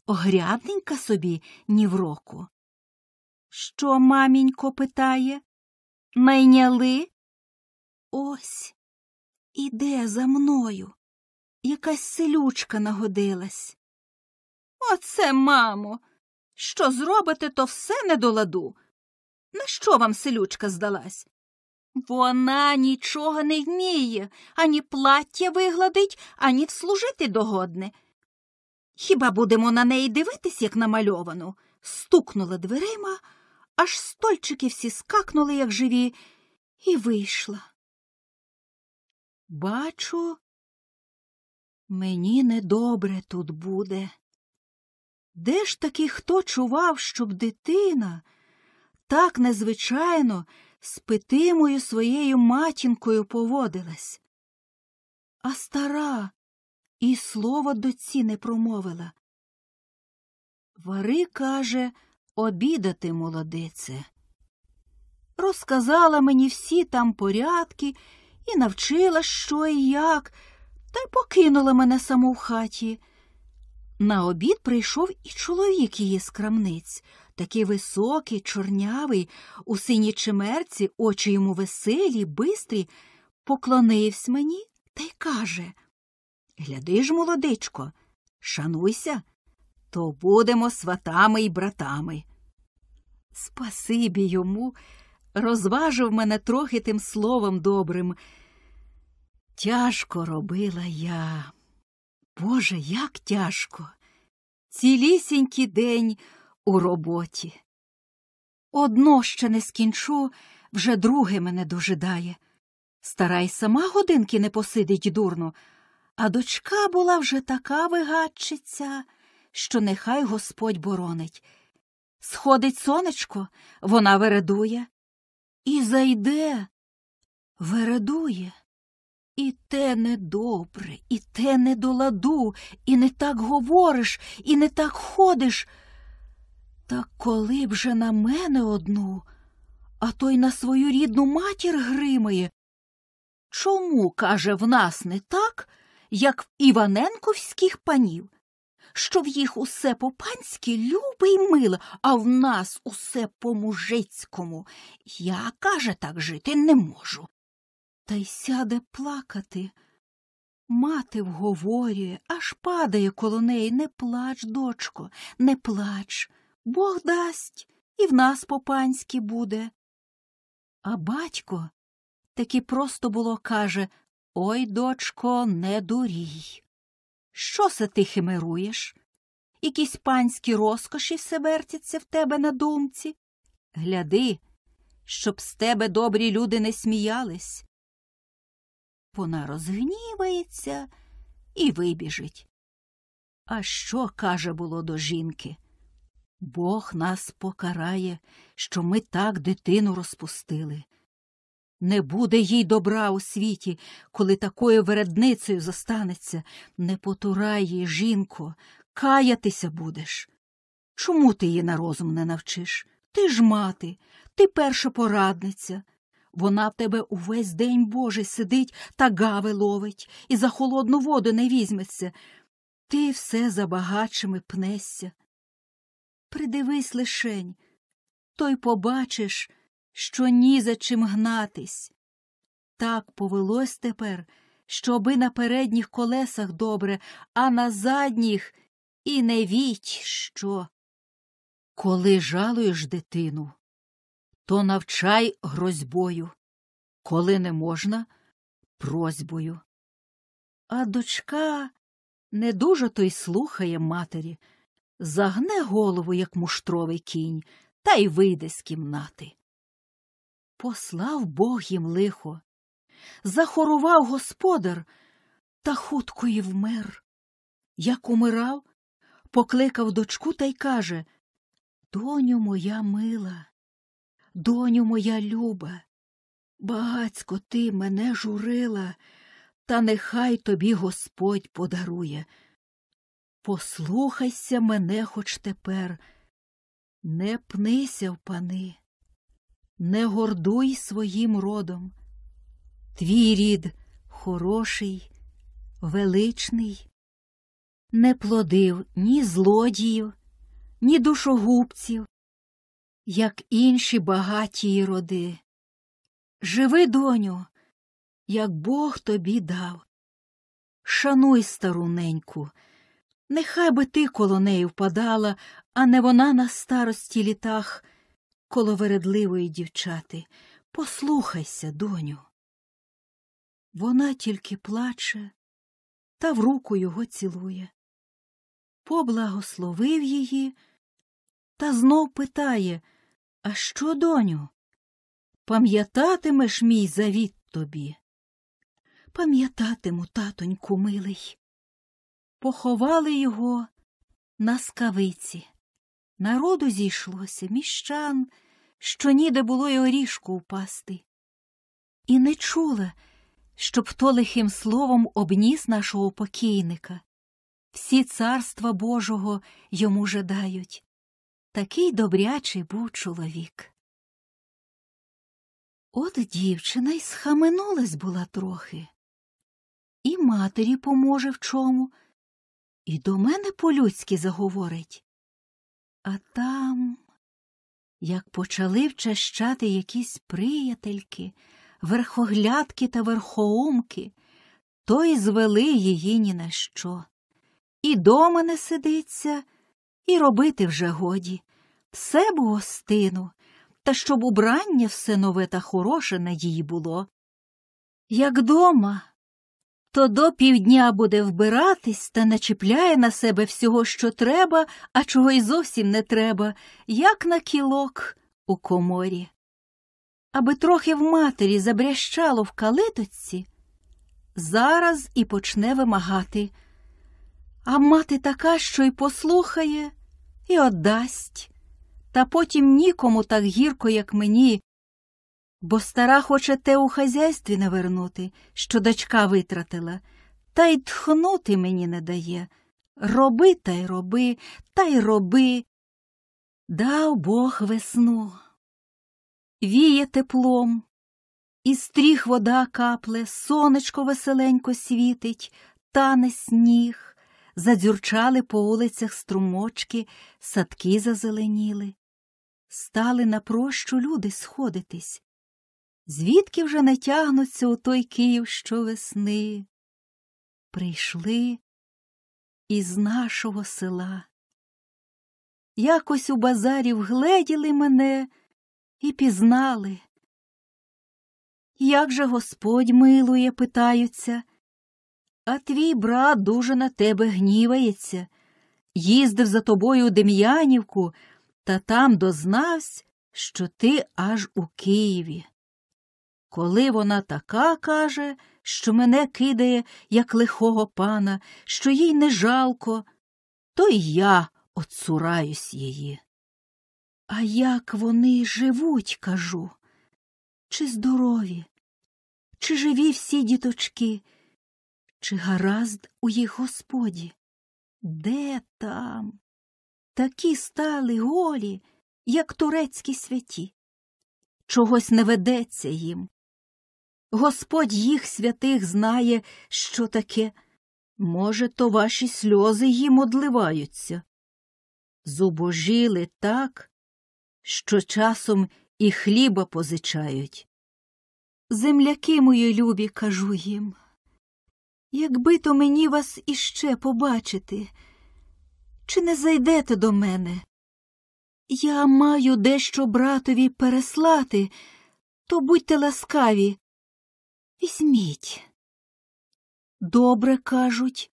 огрядненька собі ні в року. Що, мамінько, питає? Найняли? Ось іде за мною. Якась селючка нагодилась. Оце, мамо, що зробите, то все не до ладу. На що вам селючка здалась? Вона нічого не вміє, ані плаття вигладить, ані служити догодне. Хіба будемо на неї дивитись, як намальовану? Стукнула дверима, аж стольчики всі скакнули, як живі, і вийшла. Бачу, мені недобре тут буде. Де ж таки хто чував, щоб дитина так незвичайно з питимою своєю матінкою поводилась? А стара і слова доці не промовила. Вари, каже, обідати, молодице. Розказала мені всі там порядки і навчила, що і як, та й покинула мене саму в хаті. На обід прийшов і чоловік її з крамниць, такий високий, чорнявий, у синій чимерці, очі йому веселі, бистрі, поклонився мені та й каже Гляди ж, молодичко, шануйся, то будемо сватами й братами. Спасибі йому, розважив мене трохи тим словом добрим. Тяжко робила я. Боже, як тяжко. Цілісінький день у роботі. Одно ще не скінчу, вже друге мене дожидає. Стара й сама годинки не посидить дурно, а дочка була вже така вигадчиця, що нехай Господь боронить. Сходить сонечко, вона вередує, і зайде, вередує. І те недобре, і те не до ладу, і не так говориш, і не так ходиш. Та коли б же на мене одну, а то й на свою рідну матір гримає. Чому, каже, в нас не так, як в іваненковських панів, що в їх усе по панськи любе й миле, а в нас усе по мужицькому. Я, каже, так жити не можу та й сяде плакати. Мати вговорює, аж падає коло неї не плач, дочко, не плач. Бог дасть і в нас по панськи буде. А батько таки просто було каже Ой, дочко, не дурій. Що се ти химеруєш? Якісь панські розкоші все вертяться в тебе на думці? Гляди, щоб з тебе добрі люди не сміялись. Вона розгнівається і вибіжить. А що каже було до жінки? Бог нас покарає, що ми так дитину розпустили. Не буде їй добра у світі, коли такою вередницею зостанеться. Не потурай їй, жінко, каятися будеш. Чому ти її на розум не навчиш? Ти ж мати, ти перша порадниця. Вона в тебе увесь день Божий сидить та гави ловить і за холодну воду не візьметься. Ти все за багатшими пнешся. Придивись лишень, то й побачиш, що ні за чим гнатись. Так повелось тепер, щоби на передніх колесах добре, а на задніх і не віть що. Коли жалуєш дитину, то навчай грозьбою, коли не можна просьбою. А дочка не дуже то й слухає матері, загне голову, як муштровий кінь, та й вийде з кімнати. Послав Бог їм лихо, захорував господар, та хутко й вмер. Як умирав, покликав дочку та й каже Доню моя мила, Доню моя люба, багацько ти мене журила, та нехай тобі Господь подарує. Послухайся мене хоч тепер, Не пнися в пани, не гордуй своїм родом. Твій рід хороший, величний, не плодив ні злодіїв, ні душогубців, як інші багатії роди. Живи, доню, як Бог тобі дав. Шануй стару неньку, нехай би ти коло неї впадала, а не вона на старості літах коло вередливої дівчати. Послухайся, доню. Вона тільки плаче та в руку його цілує. Поблагословив її та знов питає А що, доню? Пам'ятатимеш мій завіт тобі? Пам'ятатиму, татоньку, милий. Поховали його на скавиці. Народу зійшлося міщан, що ніде було й оріжку впасти. І не чула, щоб хто лихим словом обніс нашого покійника. Всі царства Божого йому жадають. Такий добрячий був чоловік. От дівчина й схаменулась була трохи. І матері поможе в чому, і до мене по-людськи заговорить. А там, як почали вчащати якісь приятельки, верхоглядки та верхоумки, то й звели її ні на що. І дома не сидиться, і робити вже годі. Все б гостину, та щоб убрання все нове та хороше на її було. Як дома, то до півдня буде вбиратись та начіпляє на себе всього, що треба, а чого й зовсім не треба, як на кілок у коморі. Аби трохи в матері забрящало в калиточці, зараз і почне вимагати. А мати така, що й послухає, і отдасть, та потім нікому так гірко, як мені, бо стара хоче те у хазяйстві навернути, що дочка витратила, та й тхнути мені не дає. Роби та й роби, та й роби. Дав Бог весну. Віє теплом, і стріх вода капле, сонечко веселенько світить, тане сніг, задзюрчали по вулицях струмочки, садки зазеленіли. Стали на прощу люди сходитись. Звідки вже не тягнуться у той Київ щовесни? Прийшли із нашого села. Якось у базарі вгледіли мене і пізнали. Як же Господь милує, питаються, а твій брат дуже на тебе гнівається, їздив за тобою у Дем'янівку, та там дознавсь, що ти аж у Києві. Коли вона така каже, що мене кидає, як лихого пана, що їй не жалко, то й я отцураюсь її. А як вони живуть, кажу, чи здорові, чи живі всі діточки, чи гаразд у їх господі? Де там? Такі стали голі, як турецькі святі. Чогось не ведеться їм. Господь їх святих знає, що таке. Може, то ваші сльози їм одливаються. Зубожіли так, що часом і хліба позичають. Земляки мої любі, кажу їм, якби то мені вас іще побачити, чи не зайдете до мене? Я маю дещо братові переслати, то будьте ласкаві. Візьміть. Добре кажуть,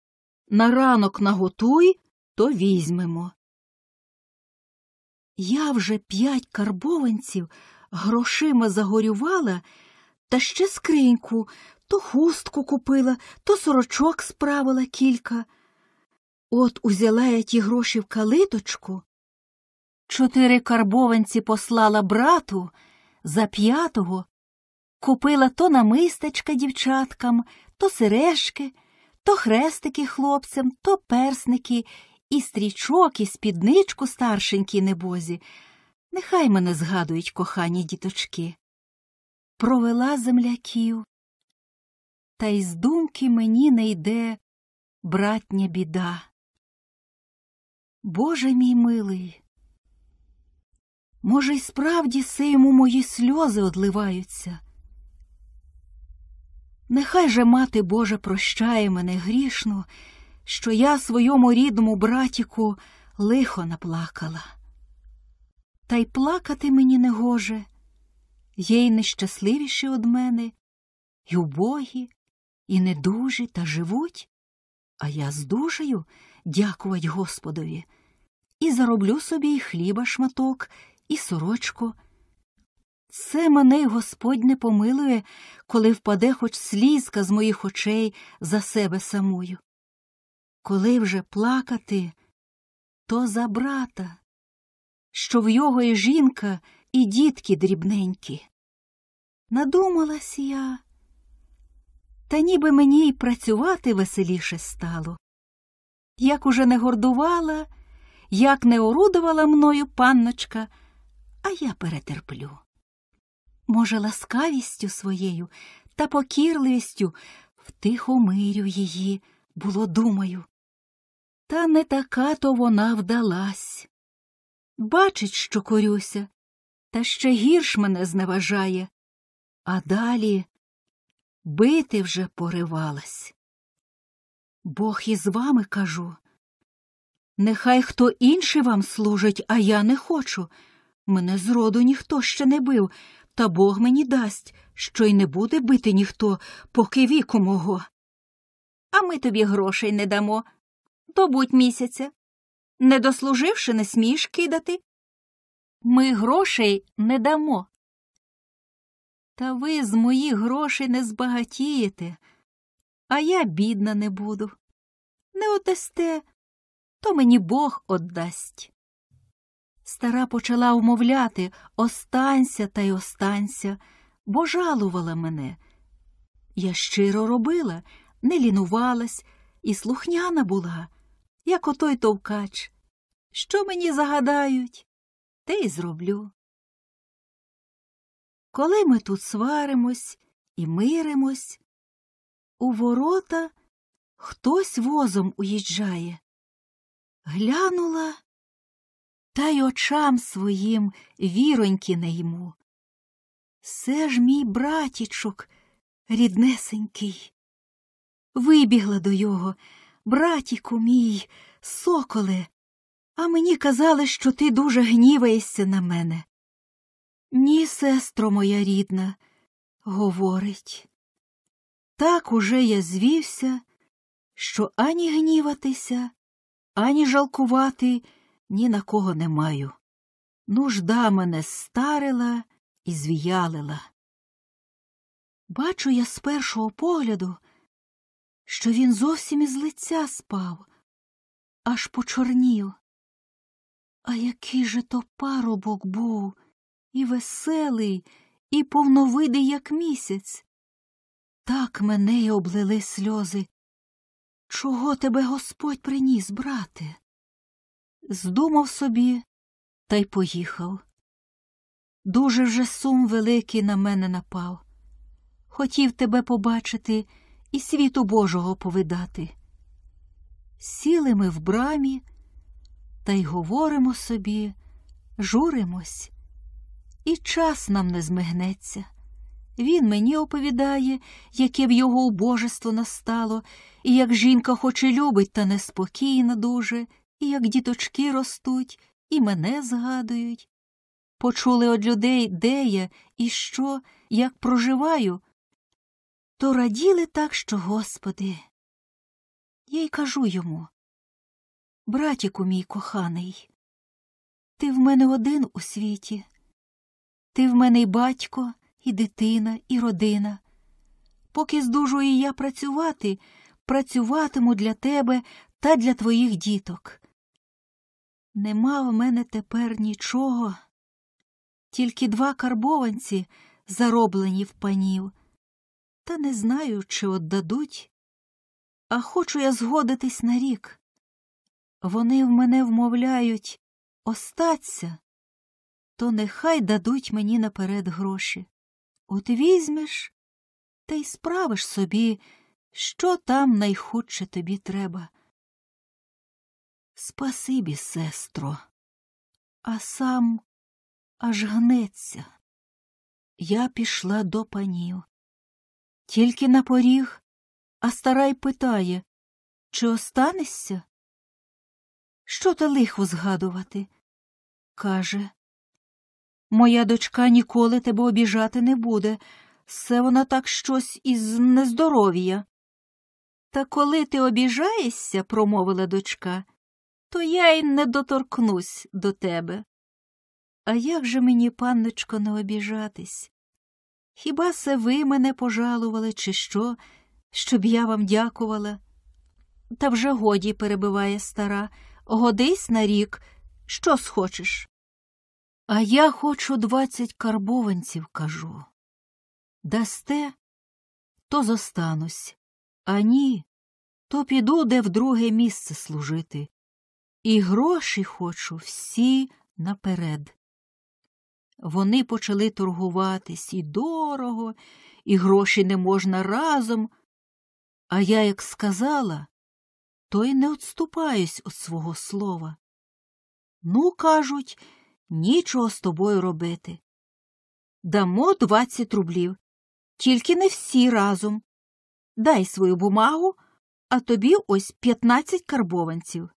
на ранок наготуй, то візьмемо. Я вже п'ять карбованців грошима загорювала, та ще скриньку, то хустку купила, то сорочок справила кілька. От узяла я ті гроші в калиточку. Чотири карбованці послала брату за п'ятого, купила то намистечка дівчаткам, то сережки, то хрестики хлопцям, то персники і стрічок, і спідничку старшенькій небозі. Нехай мене згадують кохані діточки. Провела земляків, та й з думки мені не йде братня біда. Боже мій милий, може, й справді се йому мої сльози одливаються. Нехай же мати Божа прощає мене грішно, що я своєму рідному братіку лихо наплакала. Та й плакати мені не гоже, є й нещасливіші од мене, й убогі, і недужі та живуть, а я здужаю, дякувать Господові, і зароблю собі й хліба шматок, і сорочку. Це мене й Господь не помилує, коли впаде хоч слізка з моїх очей за себе самую. Коли вже плакати, то за брата, що в його і жінка, і дітки дрібненькі. Надумалась я, та ніби мені й працювати веселіше стало. Як уже не гордувала, як не орудувала мною панночка, а я перетерплю. Може, ласкавістю своєю та покірливістю втихомирю її, було думаю. Та не така то вона вдалась. Бачить, що корюся, та ще гірш мене зневажає, а далі бити вже поривалась. Бог із вами кажу. Нехай хто інший вам служить, а я не хочу. Мене зроду ніхто ще не бив, та Бог мені дасть, що й не буде бити ніхто, поки віку мого. А ми тобі грошей не дамо. Добудь місяця. Не дослуживши, не смієш кидати. Ми грошей не дамо. Та ви з моїх грошей не збагатієте, а я бідна не буду. Не отдасте, то мені Бог отдасть. Стара почала умовляти останься та й останься, бо жалувала мене. Я щиро робила, не лінувалась і слухняна була, як отой товкач. Що мені загадають, те й зроблю. Коли ми тут сваримось і миримось, у ворота хтось возом уїжджає. Глянула та й очам своїм віроньки не йму. Це ж мій братічок ріднесенький. Вибігла до його, братіку мій, соколе, а мені казали, що ти дуже гніваєшся на мене. Ні, сестро моя рідна, говорить. Так уже я звівся, що ані гніватися, ані жалкувати ні на кого не маю. Нужда мене старила і звіялила. Бачу я з першого погляду, що він зовсім із лиця спав, аж почорнів. А який же то парубок був, і веселий, і повновидий, як місяць. Так мене й облили сльози. Чого тебе Господь приніс, брате? Здумав собі та й поїхав. Дуже вже сум великий на мене напав. Хотів тебе побачити і світу Божого повидати. Сіли ми в брамі та й говоримо собі, журимось, і час нам не змигнеться. Він мені оповідає, яке б його убожество настало, і як жінка хоч і любить, та неспокійна дуже, і як діточки ростуть, і мене згадують. Почули од людей, де я і що, як проживаю, то раділи так, що, Господи. Я й кажу йому братіку мій коханий, ти в мене один у світі, ти в мене й батько, і дитина, і родина. Поки здужую я працювати, працюватиму для тебе та для твоїх діток. Нема в мене тепер нічого, тільки два карбованці, зароблені в панів, та не знаю, чи отдадуть, а хочу я згодитись на рік. Вони в мене вмовляють остаться, то нехай дадуть мені наперед гроші. От візьмеш та й справиш собі, що там найхудше тобі треба. Спасибі, сестро, а сам аж гнеться. Я пішла до панів. Тільки на поріг, а старай питає, чи останешся? Що та лихо згадувати? Каже, моя дочка ніколи тебе обіжати не буде, все вона так щось із нездоров'я. Та коли ти обіжаєшся, промовила дочка, то я й не доторкнусь до тебе. А як же мені, панночко, не обіжатись? Хіба се ви мене пожалували, чи що, щоб я вам дякувала? Та вже годі, перебиває стара, годись на рік, що схочеш? А я хочу двадцять карбованців, кажу. Дасте, то зостанусь, а ні, то піду де в друге місце служити. І гроші хочу всі наперед. Вони почали торгуватись і дорого, і гроші не можна разом. А я, як сказала, то й не отступаюсь від свого слова. Ну, кажуть, нічого з тобою робити. Дамо двадцять рублів, тільки не всі разом. Дай свою бумагу, а тобі ось п'ятнадцять карбованців.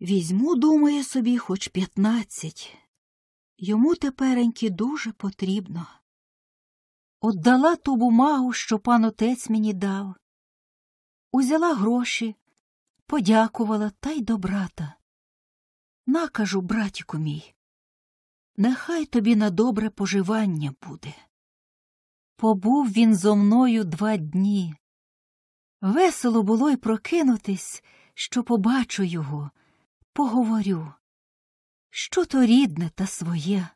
Візьму, думає собі, хоч п'ятнадцять. Йому тепереньки дуже потрібно. Отдала ту бумагу, що пан отець мені дав, узяла гроші, подякувала та й до брата. Накажу, братіку мій, нехай тобі на добре поживання буде. Побув він зо мною два дні. Весело було й прокинутись, що побачу його, поговорю що то рідне та своє.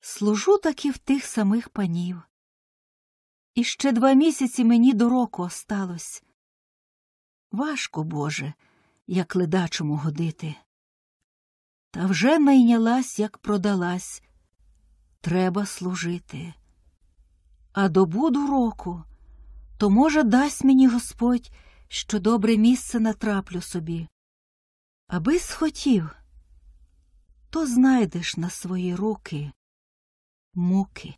Служу таки в тих самих панів. І ще два місяці мені до року осталось. Важко, Боже, як ледачому годити. Та вже найнялась, як продалась. Треба служити. А добуду року, то, може, дасть мені Господь, що добре місце натраплю собі. Аби схотів, то знайдеш на свої руки муки.